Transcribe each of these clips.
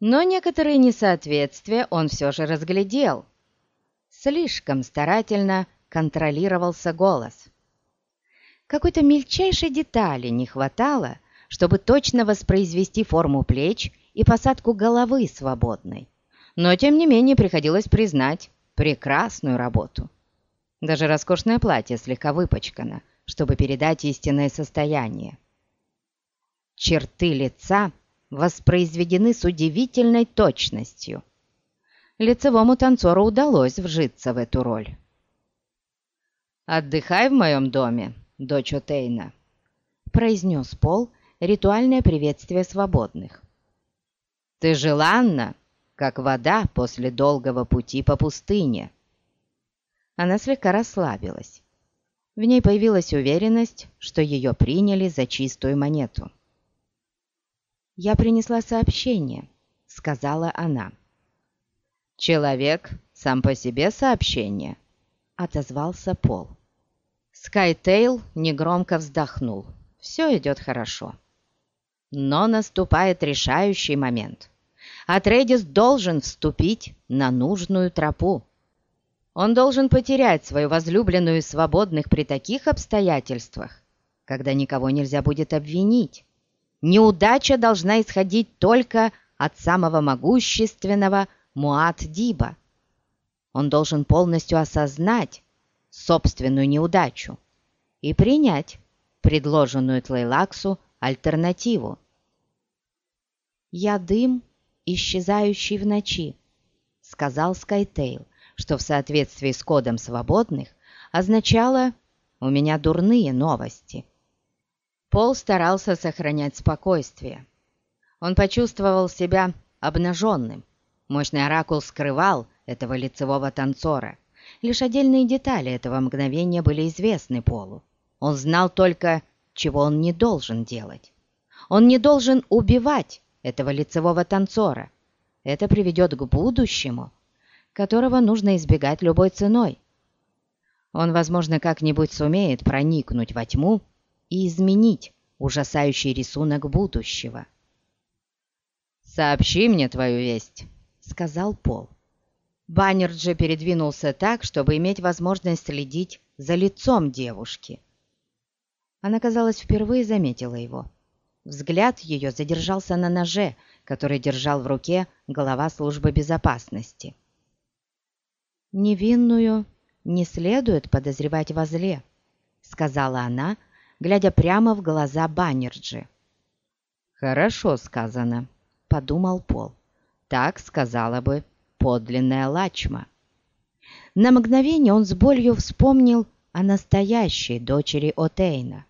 Но некоторые несоответствия он все же разглядел. Слишком старательно контролировался голос. Какой-то мельчайшей детали не хватало, чтобы точно воспроизвести форму плеч и посадку головы свободной. Но, тем не менее, приходилось признать прекрасную работу. Даже роскошное платье слегка выпачкано, чтобы передать истинное состояние. Черты лица воспроизведены с удивительной точностью. Лицевому танцору удалось вжиться в эту роль. «Отдыхай в моем доме, дочь Отейна», — произнес Пол ритуальное приветствие свободных. «Ты желанна, как вода после долгого пути по пустыне». Она слегка расслабилась. В ней появилась уверенность, что ее приняли за чистую монету. «Я принесла сообщение», — сказала она. «Человек сам по себе сообщение», — отозвался Пол. Скайтейл негромко вздохнул. «Все идет хорошо». Но наступает решающий момент. Атрейдис должен вступить на нужную тропу. Он должен потерять свою возлюбленную свободных при таких обстоятельствах, когда никого нельзя будет обвинить. Неудача должна исходить только от самого могущественного Муат-Диба. Он должен полностью осознать собственную неудачу и принять предложенную Тлейлаксу альтернативу. «Я дым, исчезающий в ночи», — сказал Скайтейл, что в соответствии с кодом свободных означало «у меня дурные новости». Пол старался сохранять спокойствие. Он почувствовал себя обнаженным. Мощный оракул скрывал этого лицевого танцора. Лишь отдельные детали этого мгновения были известны Полу. Он знал только, чего он не должен делать. Он не должен убивать этого лицевого танцора. Это приведет к будущему, которого нужно избегать любой ценой. Он, возможно, как-нибудь сумеет проникнуть во тьму и изменить ужасающий рисунок будущего. «Сообщи мне твою весть», — сказал Пол. Баннерджи передвинулся так, чтобы иметь возможность следить за лицом девушки. Она, казалось, впервые заметила его. Взгляд ее задержался на ноже, который держал в руке глава службы безопасности. «Невинную не следует подозревать во зле», — сказала она, глядя прямо в глаза Баннерджи. «Хорошо сказано», — подумал Пол. «Так сказала бы подлинная Лачма». На мгновение он с болью вспомнил о настоящей дочери Отейна.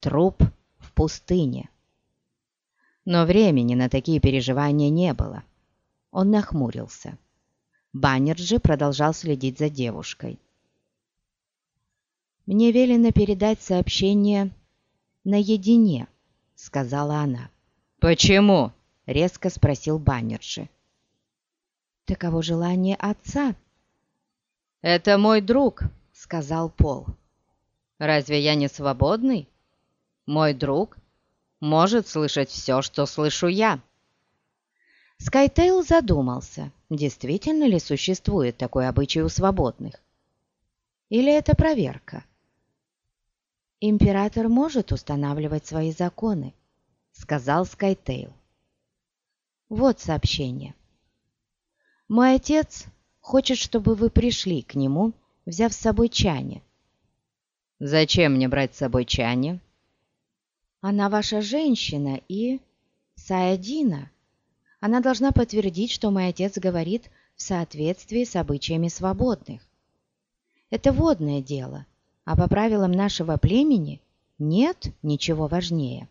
Труп в пустыне. Но времени на такие переживания не было. Он нахмурился. Баннерджи продолжал следить за девушкой. «Мне велено передать сообщение наедине», — сказала она. «Почему?» — резко спросил Баннерджи. «Таково желание отца». «Это мой друг», — сказал Пол. «Разве я не свободный? Мой друг может слышать все, что слышу я». Скайтейл задумался, действительно ли существует такой обычай у свободных. Или это проверка? «Император может устанавливать свои законы», — сказал Скайтейл. «Вот сообщение. Мой отец хочет, чтобы вы пришли к нему, взяв с собой Чане». «Зачем мне брать с собой Чане?» «Она ваша женщина и... Саядина. Она должна подтвердить, что мой отец говорит в соответствии с обычаями свободных. Это водное дело» а по правилам нашего племени нет ничего важнее.